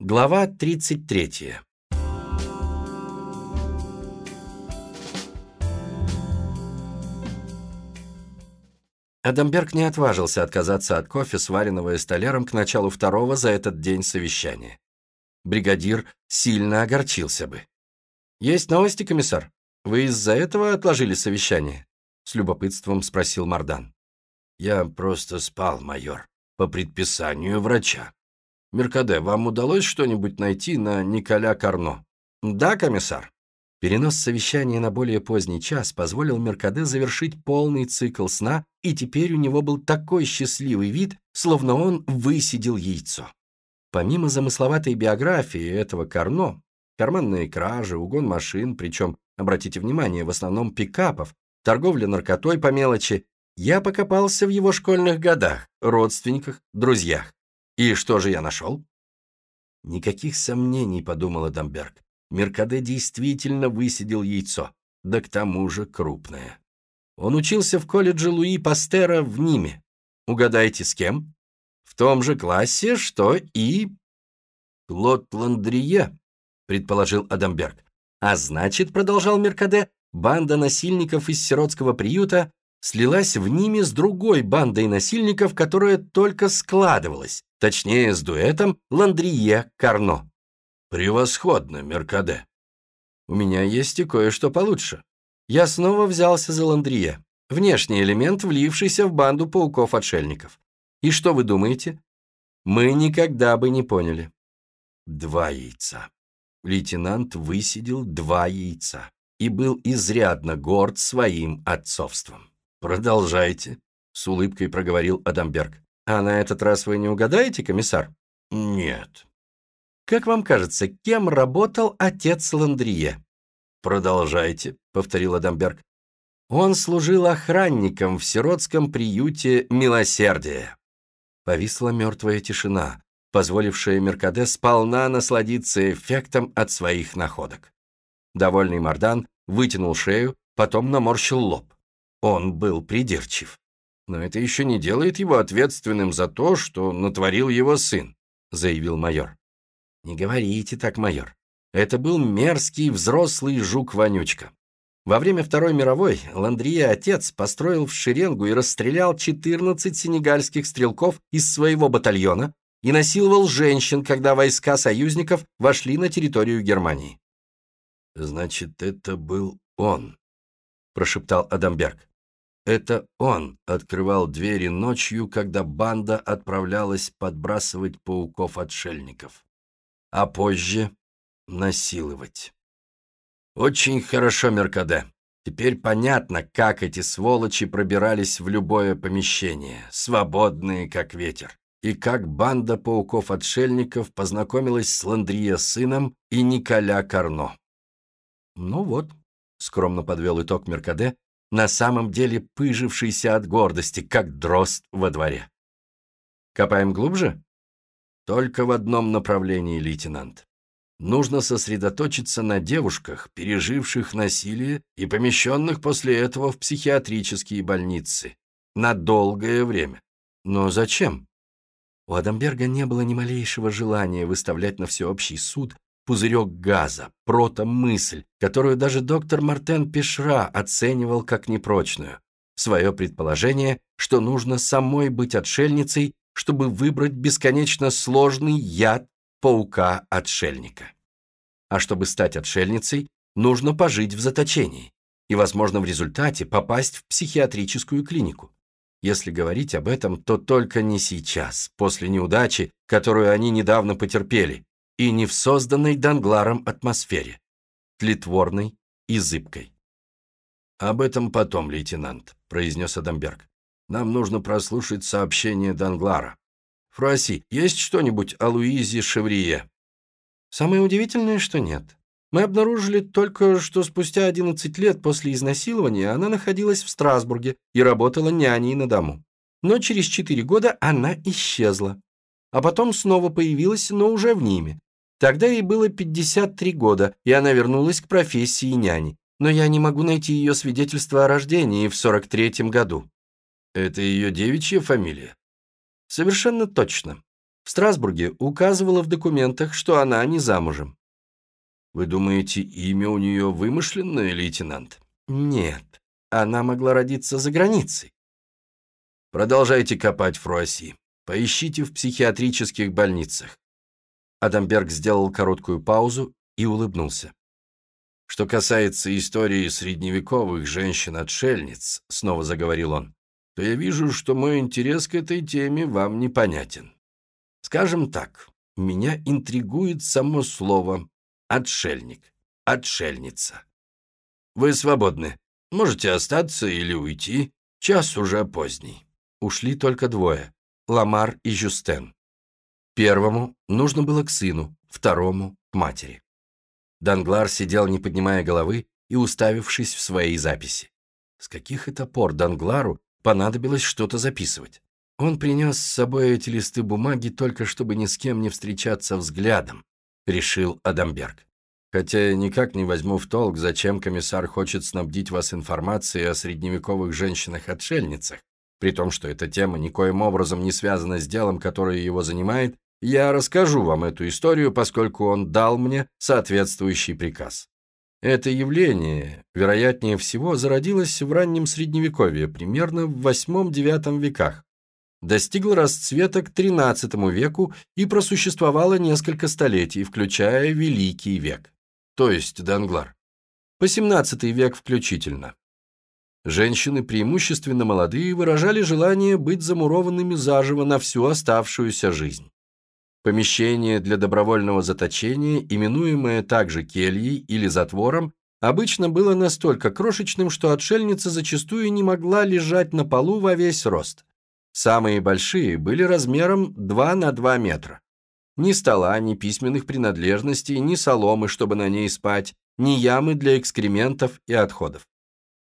Глава 33. Адамберг не отважился отказаться от кофе, сваренного эстолером к началу второго за этот день совещания. Бригадир сильно огорчился бы. «Есть новости, комиссар? Вы из-за этого отложили совещание?» С любопытством спросил Мардан. «Я просто спал, майор, по предписанию врача», Меркаде, вам удалось что-нибудь найти на Николя Карно? Да, комиссар. Перенос совещания на более поздний час позволил Меркаде завершить полный цикл сна, и теперь у него был такой счастливый вид, словно он высидел яйцо. Помимо замысловатой биографии этого Карно, карманные кражи, угон машин, причем, обратите внимание, в основном пикапов, торговля наркотой по мелочи, я покопался в его школьных годах, родственниках, друзьях. И что же я нашел? Никаких сомнений, подумал Адамберг. Меркаде действительно высидел яйцо, да к тому же крупное. Он учился в колледже Луи Пастера в Ниме. Угадайте, с кем? В том же классе, что и... Клод Ландрие, предположил Адамберг. А значит, продолжал Меркаде, банда насильников из сиротского приюта слилась в Ниме с другой бандой насильников, которая только складывалась, Точнее, с дуэтом Ландрие Карно. Превосходно, Меркаде. У меня есть и кое-что получше. Я снова взялся за Ландрие, внешний элемент, влившийся в банду пауков-отшельников. И что вы думаете? Мы никогда бы не поняли. Два яйца. Лейтенант высидел два яйца и был изрядно горд своим отцовством. «Продолжайте», — с улыбкой проговорил Адамберг. А на этот раз вы не угадаете, комиссар? Нет. Как вам кажется, кем работал отец Ландрие? Продолжайте, повторил Адамберг. Он служил охранником в сиротском приюте «Милосердие». Повисла мертвая тишина, позволившая Меркаде сполна насладиться эффектом от своих находок. Довольный Мардан вытянул шею, потом наморщил лоб. Он был придирчив. «Но это еще не делает его ответственным за то, что натворил его сын», заявил майор. «Не говорите так, майор. Это был мерзкий взрослый жук-вонючка. Во время Второй мировой Ландрия отец построил в шеренгу и расстрелял 14 сенегальских стрелков из своего батальона и насиловал женщин, когда войска союзников вошли на территорию Германии. «Значит, это был он», – прошептал Адамберг. Это он открывал двери ночью, когда банда отправлялась подбрасывать пауков-отшельников, а позже насиловать. Очень хорошо, Меркаде. Теперь понятно, как эти сволочи пробирались в любое помещение, свободные, как ветер, и как банда пауков-отшельников познакомилась с Ландрия сыном и Николя Карно. Ну вот, скромно подвел итог Меркаде, на самом деле пыжившийся от гордости, как дрозд во дворе. Копаем глубже? Только в одном направлении, лейтенант. Нужно сосредоточиться на девушках, переживших насилие и помещенных после этого в психиатрические больницы. На долгое время. Но зачем? У Адамберга не было ни малейшего желания выставлять на всеобщий суд пузырек газа, протомысль, которую даже доктор Мартен Пешра оценивал как непрочную. Свое предположение, что нужно самой быть отшельницей, чтобы выбрать бесконечно сложный яд паука-отшельника. А чтобы стать отшельницей, нужно пожить в заточении и, возможно, в результате попасть в психиатрическую клинику. Если говорить об этом, то только не сейчас, после неудачи, которую они недавно потерпели, и не в созданной Дангларом атмосфере, тлетворной и зыбкой. «Об этом потом, лейтенант», — произнес Адамберг. «Нам нужно прослушать сообщение Данглара. Фруаси, есть что-нибудь о Луизе Шеврие?» «Самое удивительное, что нет. Мы обнаружили только, что спустя 11 лет после изнасилования она находилась в Страсбурге и работала няней на дому. Но через 4 года она исчезла. А потом снова появилась, но уже в Ниме. Тогда ей было 53 года, и она вернулась к профессии няни. Но я не могу найти ее свидетельство о рождении в 43-м году. Это ее девичья фамилия? Совершенно точно. В Страсбурге указывала в документах, что она не замужем. Вы думаете, имя у нее вымышленное, лейтенант? Нет, она могла родиться за границей. Продолжайте копать, Фруасси. Поищите в психиатрических больницах. Адамберг сделал короткую паузу и улыбнулся. Что касается истории средневековых женщин-отшельниц, снова заговорил он, то я вижу, что мой интерес к этой теме вам непонятен. Скажем так, меня интригует само слово «отшельник», «отшельница». Вы свободны. Можете остаться или уйти. Час уже поздний. Ушли только двое – Ламар и Жюстен. Первому нужно было к сыну, второму – к матери. Данглар сидел, не поднимая головы и уставившись в свои записи. С каких это пор Данглару понадобилось что-то записывать? Он принес с собой эти листы бумаги только чтобы ни с кем не встречаться взглядом, решил Адамберг. Хотя я никак не возьму в толк, зачем комиссар хочет снабдить вас информацией о средневековых женщинах-отшельницах, при том, что эта тема никоим образом не связана с делом, которое его занимает, я расскажу вам эту историю, поскольку он дал мне соответствующий приказ. Это явление, вероятнее всего, зародилось в раннем Средневековье, примерно в VIII-IX веках, достигло расцвета к XIII веку и просуществовало несколько столетий, включая Великий век то есть Данглар, по 17 век включительно. Женщины, преимущественно молодые, выражали желание быть замурованными заживо на всю оставшуюся жизнь. Помещение для добровольного заточения, именуемое также кельей или затвором, обычно было настолько крошечным, что отшельница зачастую не могла лежать на полу во весь рост. Самые большие были размером 2 на 2 метра. Ни стола, ни письменных принадлежностей, ни соломы, чтобы на ней спать, ни ямы для экскрементов и отходов.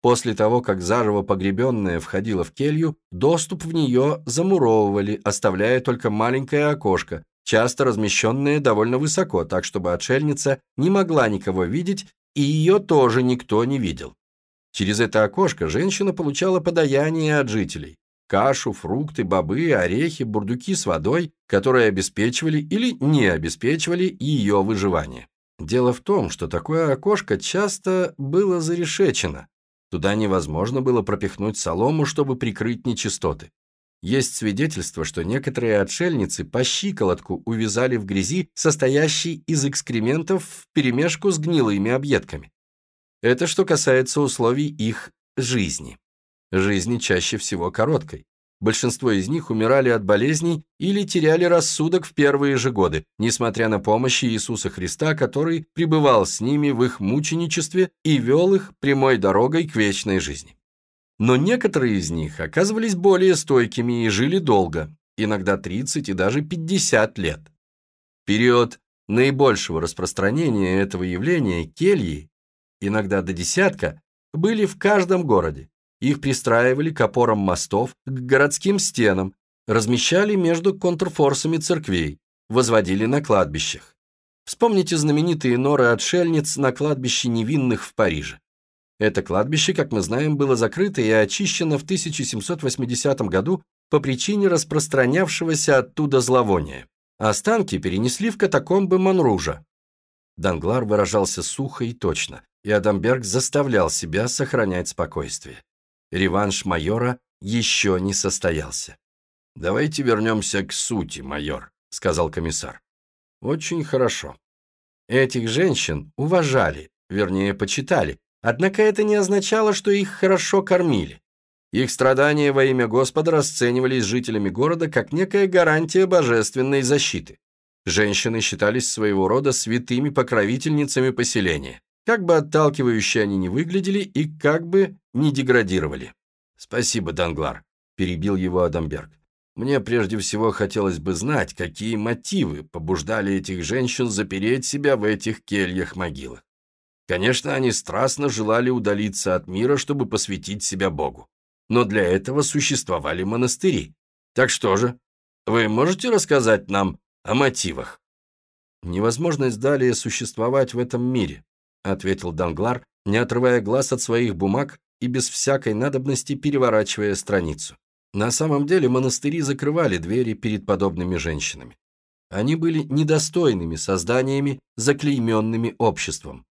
После того, как заживо погребенная входила в келью, доступ в нее замуровывали, оставляя только маленькое окошко, часто размещенное довольно высоко, так чтобы отшельница не могла никого видеть, и ее тоже никто не видел. Через это окошко женщина получала подаяние от жителей кашу, фрукты, бобы, орехи, бурдуки с водой, которые обеспечивали или не обеспечивали ее выживание. Дело в том, что такое окошко часто было зарешечено. Туда невозможно было пропихнуть солому, чтобы прикрыть нечистоты. Есть свидетельство, что некоторые отшельницы по щиколотку увязали в грязи, состоящей из экскрементов в перемешку с гнилыми объедками. Это что касается условий их жизни жизни чаще всего короткой. Большинство из них умирали от болезней или теряли рассудок в первые же годы, несмотря на помощь Иисуса Христа, который пребывал с ними в их мученичестве и вел их прямой дорогой к вечной жизни. Но некоторые из них оказывались более стойкими и жили долго, иногда 30 и даже 50 лет. Период наибольшего распространения этого явления кельи, иногда до десятка, были в каждом городе. Их пристраивали к опорам мостов, к городским стенам, размещали между контрфорсами церквей, возводили на кладбищах. Вспомните знаменитые норы отшельниц на кладбище невинных в Париже. Это кладбище, как мы знаем, было закрыто и очищено в 1780 году по причине распространявшегося оттуда зловония. Останки перенесли в катакомбы Монружа. Данглар выражался сухо и точно, и Адамберг заставлял себя сохранять спокойствие. Реванш майора еще не состоялся. «Давайте вернемся к сути, майор», — сказал комиссар. «Очень хорошо. Этих женщин уважали, вернее, почитали, однако это не означало, что их хорошо кормили. Их страдания во имя Господа расценивались жителями города как некая гарантия божественной защиты. Женщины считались своего рода святыми покровительницами поселения как бы отталкивающе они не выглядели и как бы не деградировали. «Спасибо, Данглар», – перебил его Адамберг. «Мне прежде всего хотелось бы знать, какие мотивы побуждали этих женщин запереть себя в этих кельях-могилах. Конечно, они страстно желали удалиться от мира, чтобы посвятить себя Богу. Но для этого существовали монастыри. Так что же, вы можете рассказать нам о мотивах?» Невозможность далее существовать в этом мире, — ответил Данглар, не отрывая глаз от своих бумаг и без всякой надобности переворачивая страницу. На самом деле монастыри закрывали двери перед подобными женщинами. Они были недостойными созданиями, заклейменными обществом.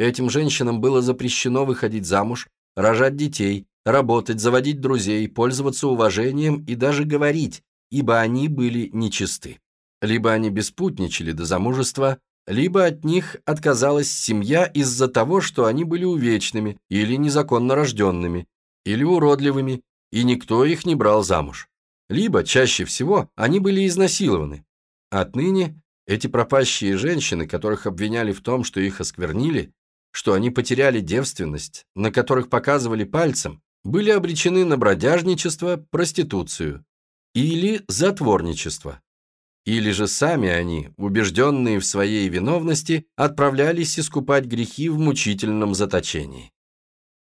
Этим женщинам было запрещено выходить замуж, рожать детей, работать, заводить друзей, пользоваться уважением и даже говорить, ибо они были нечисты. Либо они беспутничали до замужества, либо от них отказалась семья из-за того, что они были увечными или незаконно рожденными, или уродливыми, и никто их не брал замуж. Либо, чаще всего, они были изнасилованы. Отныне эти пропащие женщины, которых обвиняли в том, что их осквернили, что они потеряли девственность, на которых показывали пальцем, были обречены на бродяжничество, проституцию или затворничество. Или же сами они, убежденные в своей виновности, отправлялись искупать грехи в мучительном заточении.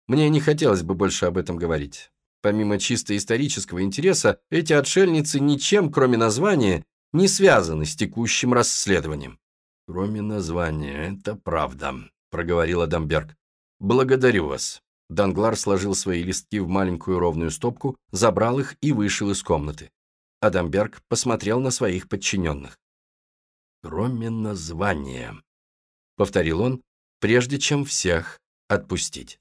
Мне не хотелось бы больше об этом говорить. Помимо чисто исторического интереса, эти отшельницы ничем, кроме названия, не связаны с текущим расследованием. «Кроме названия, это правда», — проговорил Адамберг. «Благодарю вас». Данглар сложил свои листки в маленькую ровную стопку, забрал их и вышел из комнаты. Адамберг посмотрел на своих подчиненных. «Кроме названия», — повторил он, прежде чем всех отпустить.